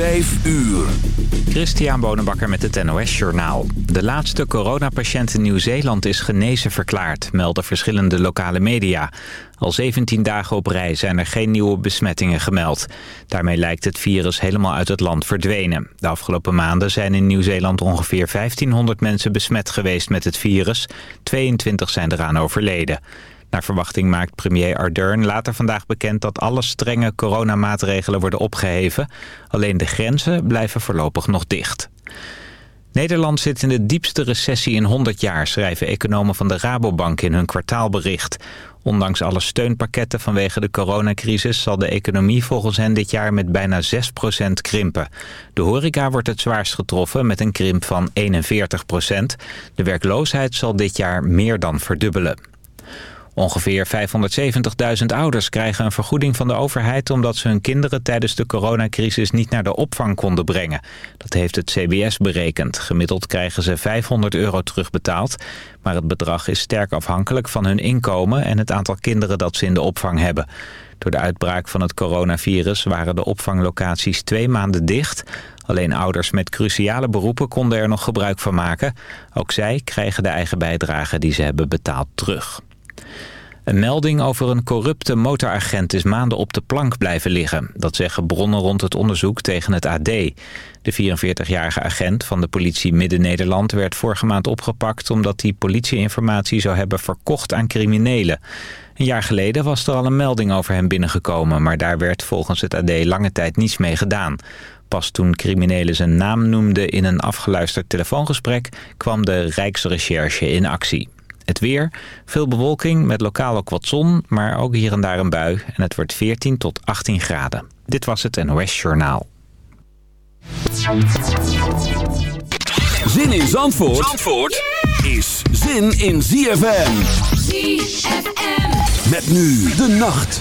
Vijf uur. Christian Bonenbakker met het NOS Journaal. De laatste coronapatiënt in Nieuw-Zeeland is genezen verklaard, melden verschillende lokale media. Al 17 dagen op rij zijn er geen nieuwe besmettingen gemeld. Daarmee lijkt het virus helemaal uit het land verdwenen. De afgelopen maanden zijn in Nieuw-Zeeland ongeveer 1500 mensen besmet geweest met het virus. 22 zijn eraan overleden. Naar verwachting maakt premier Ardern later vandaag bekend dat alle strenge coronamaatregelen worden opgeheven. Alleen de grenzen blijven voorlopig nog dicht. Nederland zit in de diepste recessie in 100 jaar, schrijven economen van de Rabobank in hun kwartaalbericht. Ondanks alle steunpakketten vanwege de coronacrisis zal de economie volgens hen dit jaar met bijna 6% krimpen. De horeca wordt het zwaarst getroffen met een krimp van 41%. De werkloosheid zal dit jaar meer dan verdubbelen. Ongeveer 570.000 ouders krijgen een vergoeding van de overheid... omdat ze hun kinderen tijdens de coronacrisis niet naar de opvang konden brengen. Dat heeft het CBS berekend. Gemiddeld krijgen ze 500 euro terugbetaald. Maar het bedrag is sterk afhankelijk van hun inkomen... en het aantal kinderen dat ze in de opvang hebben. Door de uitbraak van het coronavirus waren de opvanglocaties twee maanden dicht... Alleen ouders met cruciale beroepen konden er nog gebruik van maken. Ook zij krijgen de eigen bijdrage die ze hebben betaald terug. Een melding over een corrupte motoragent is maanden op de plank blijven liggen. Dat zeggen bronnen rond het onderzoek tegen het AD. De 44-jarige agent van de politie Midden-Nederland werd vorige maand opgepakt... omdat hij politieinformatie zou hebben verkocht aan criminelen. Een jaar geleden was er al een melding over hem binnengekomen... maar daar werd volgens het AD lange tijd niets mee gedaan. Pas toen criminelen zijn naam noemden in een afgeluisterd telefoongesprek... kwam de Rijksrecherche in actie. Het weer, veel bewolking met lokaal ook wat zon, maar ook hier en daar een bui. En het wordt 14 tot 18 graden. Dit was het NOS Journaal. Zin in Zandvoort, Zandvoort is zin in ZFM. ZFM. Met nu de nacht.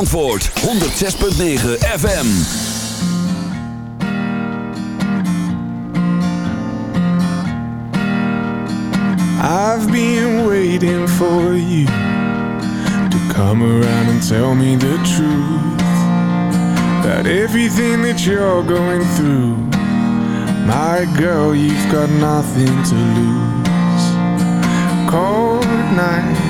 ZFM's antwoord 106.9 FM I've been waiting for you To come around and tell me the truth. About everything that you're going through My girl, you've got nothing to lose. Cold nights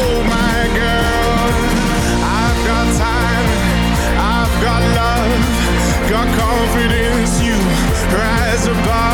survive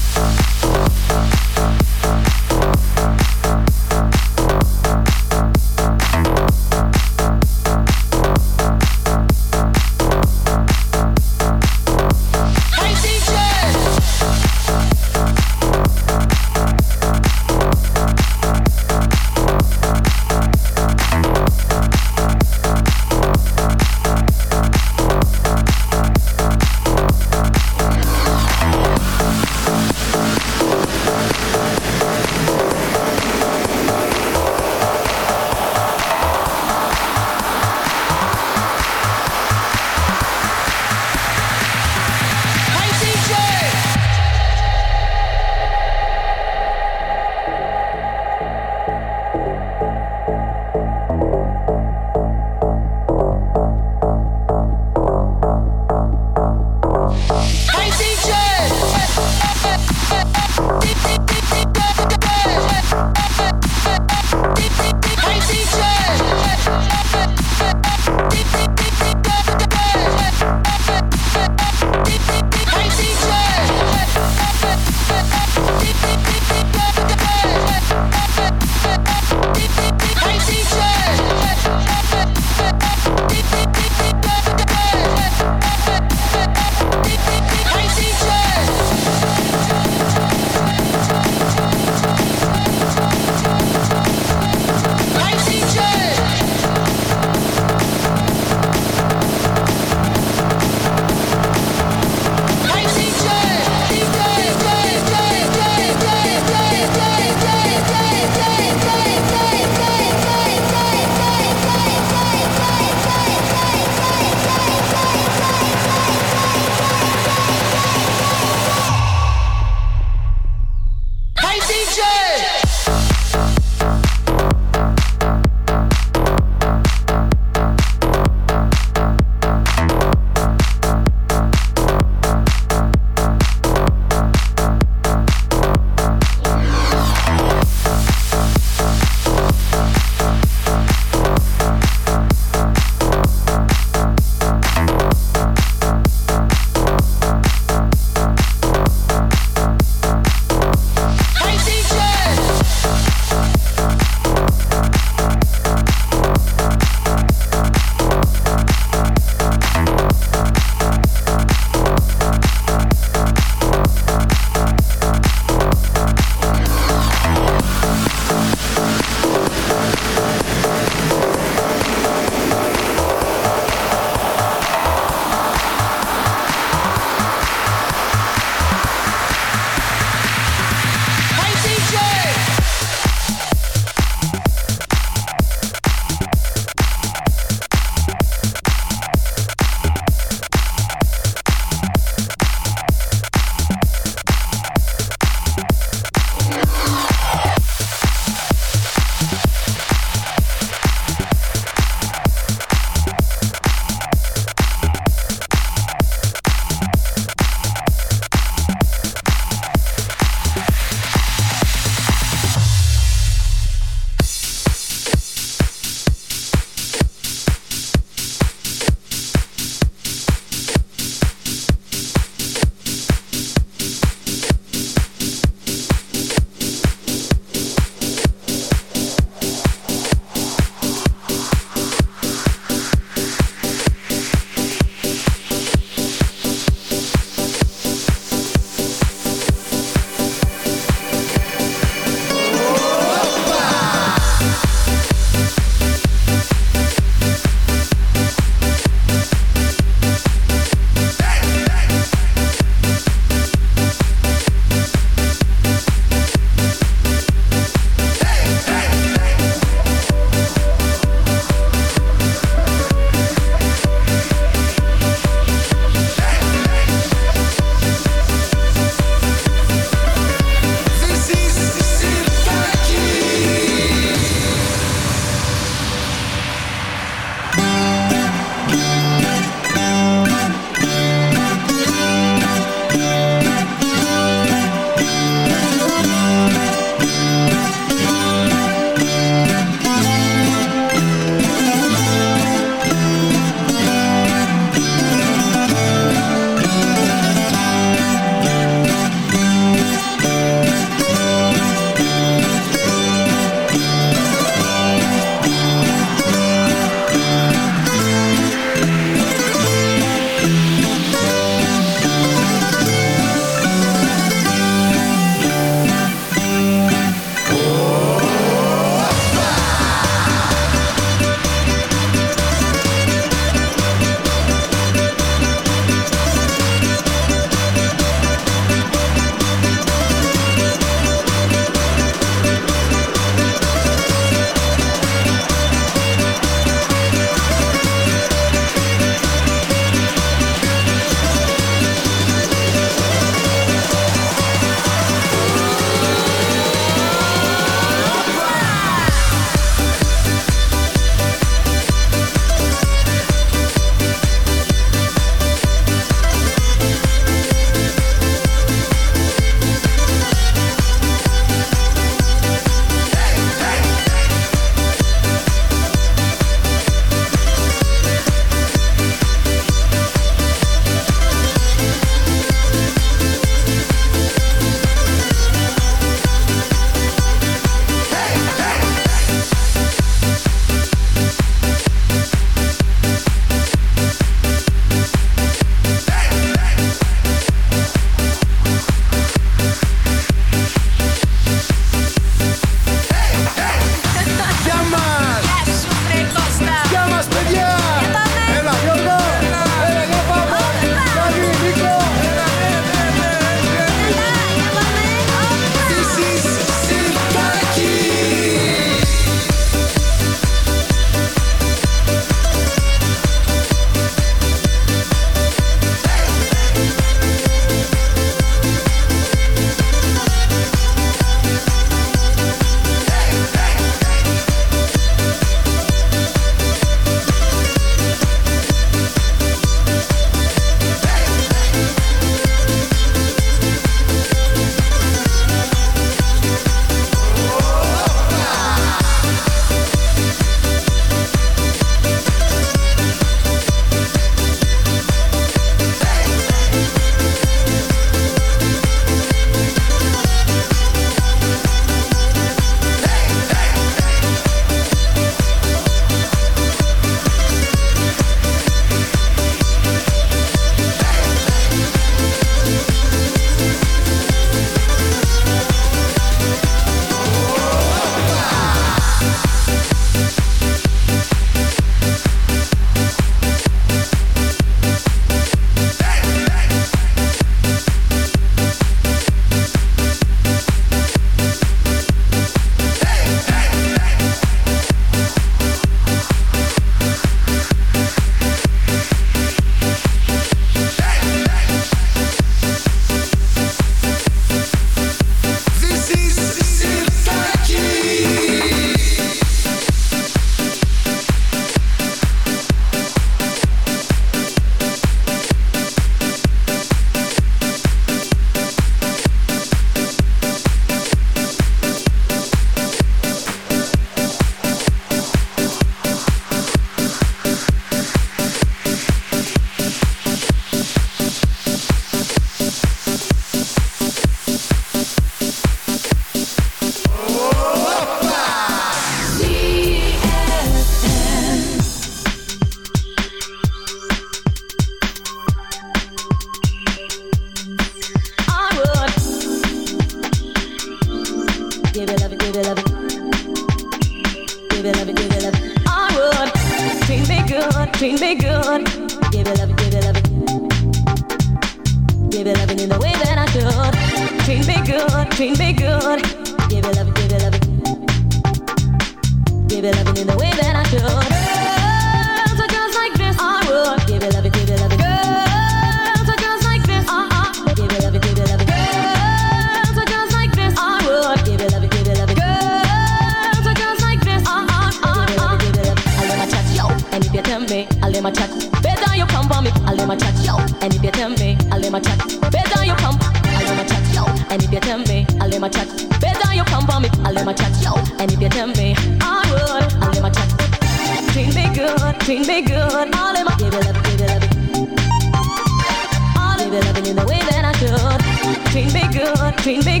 me good,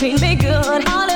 treat me good. All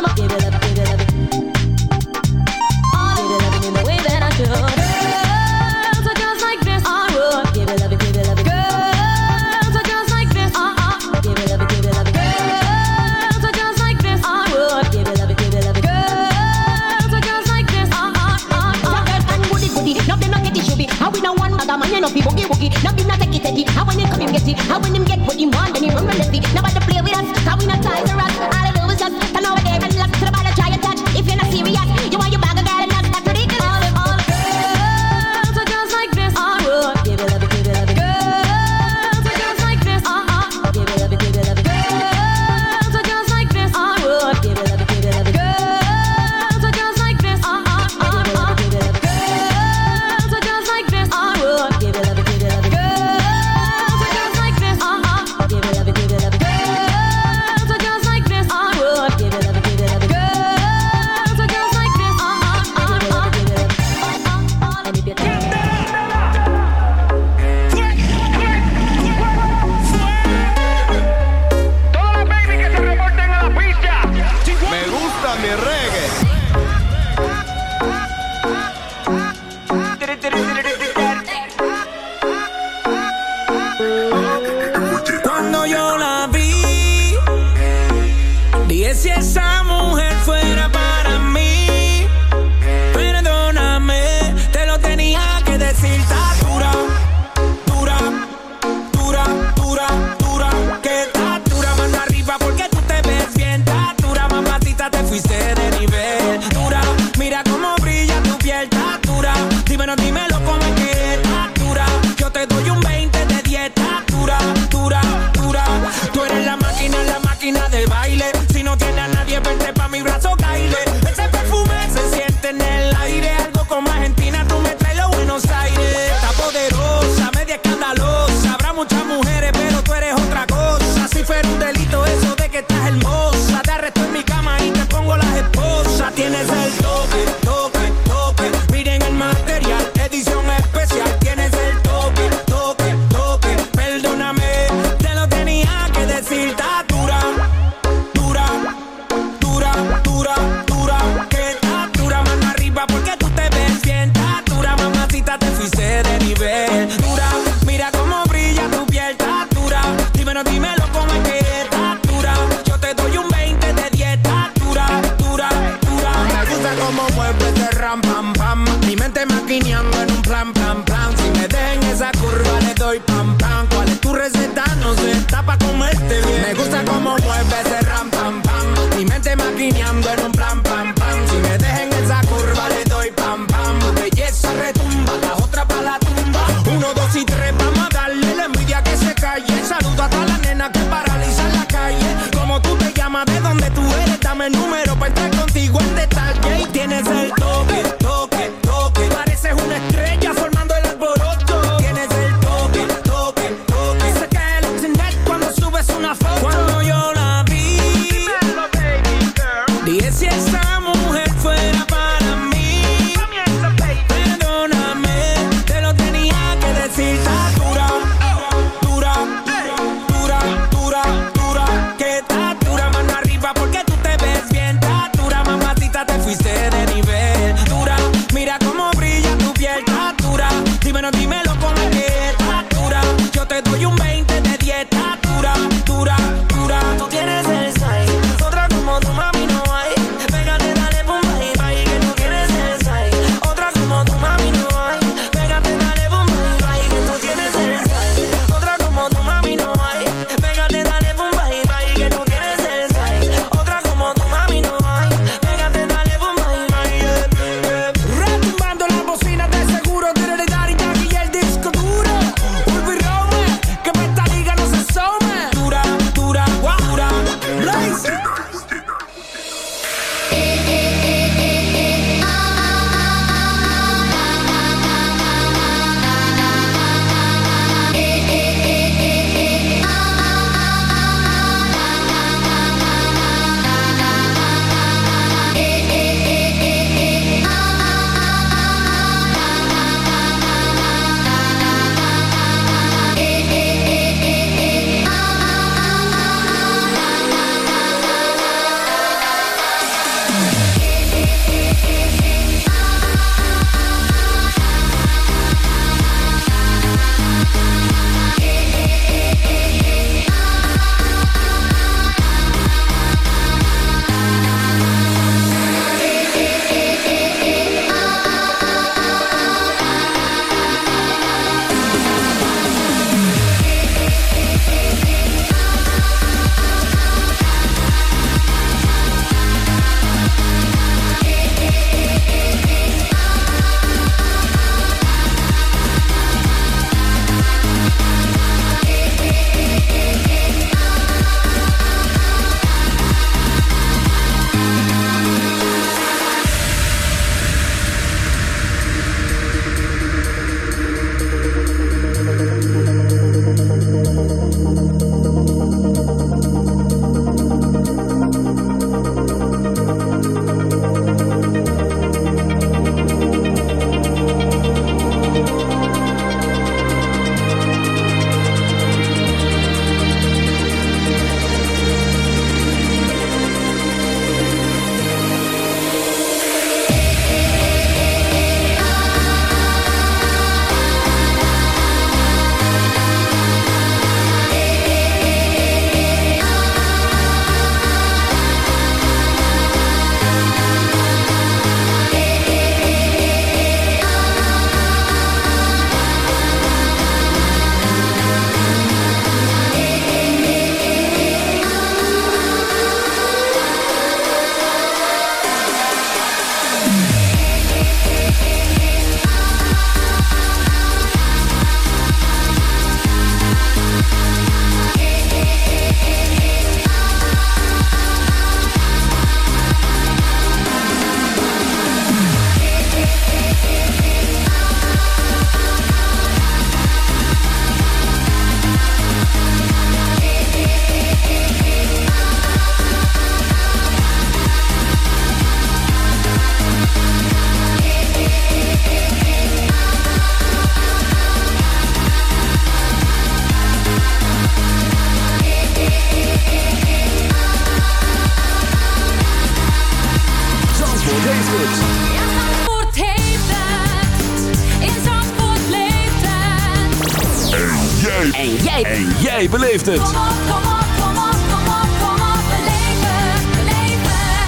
beleeft het.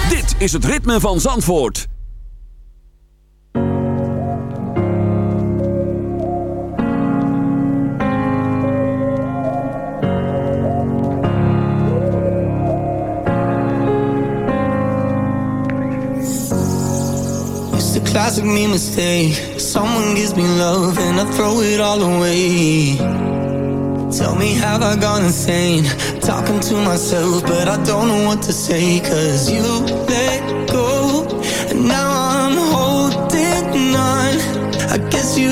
Dit is het ritme van Zandvoort. classic me mistake Someone gives me love and I throw it all away Tell me have I gone insane? Talking to myself but I don't know what to say Cause you let go. And now I'm holding on. I guess you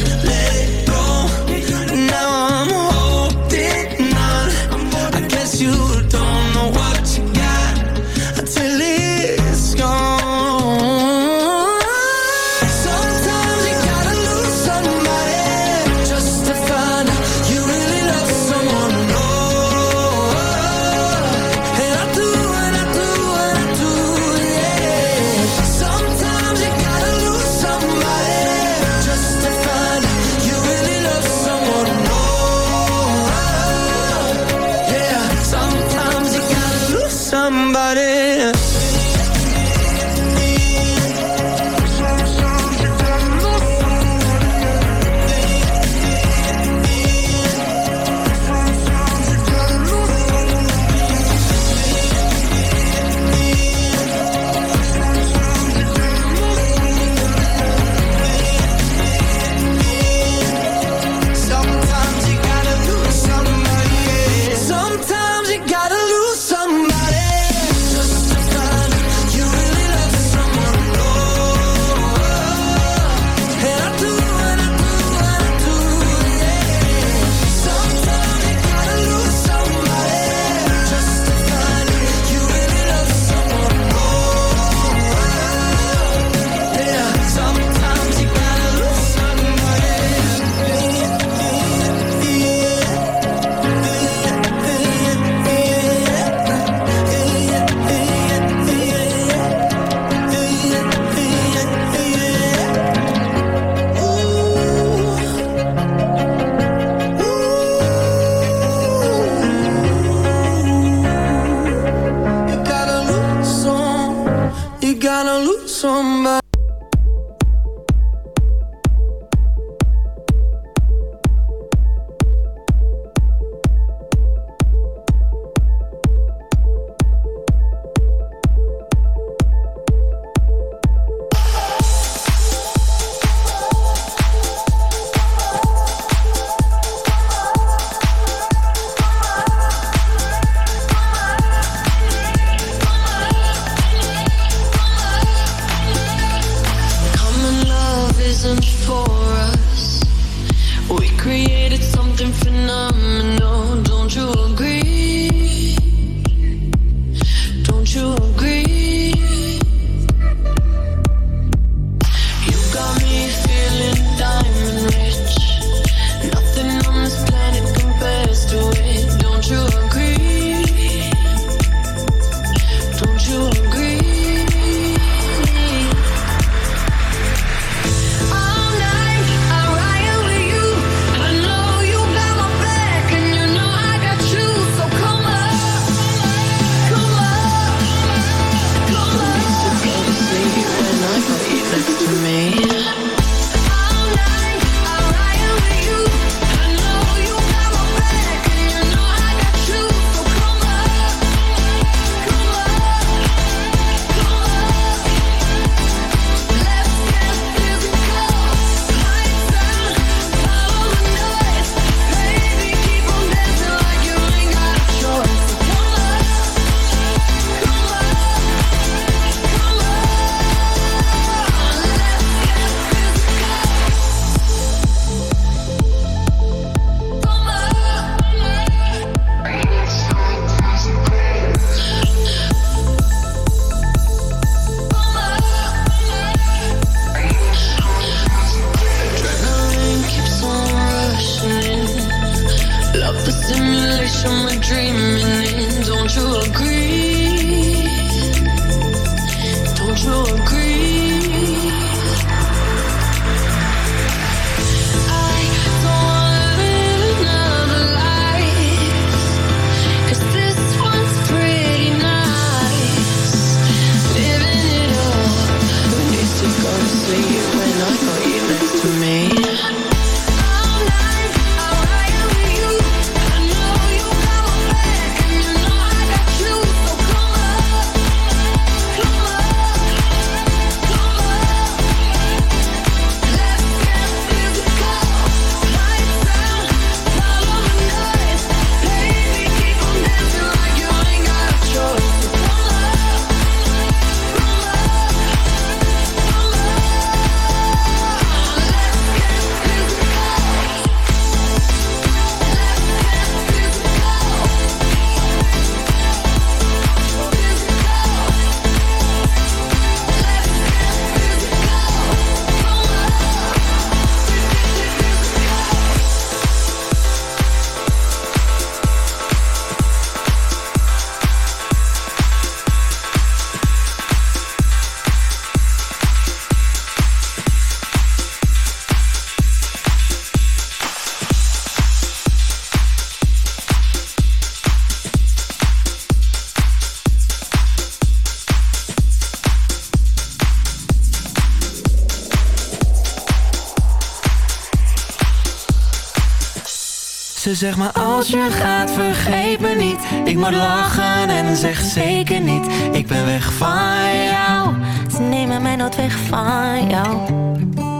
Ze zegt maar als je gaat vergeet me niet Ik moet lachen en zeg zeker niet Ik ben weg van jou Ze nemen mij nooit weg van jou.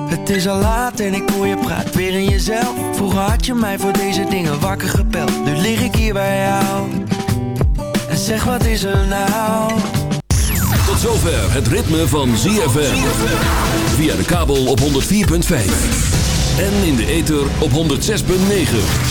Het is al laat en ik hoor je praat weer in jezelf Vroeger had je mij voor deze dingen wakker gepeld Nu lig ik hier bij jou En zeg wat is er nou Tot zover het ritme van ZFM. Via de kabel op 104.5. En in de ether op 106.9.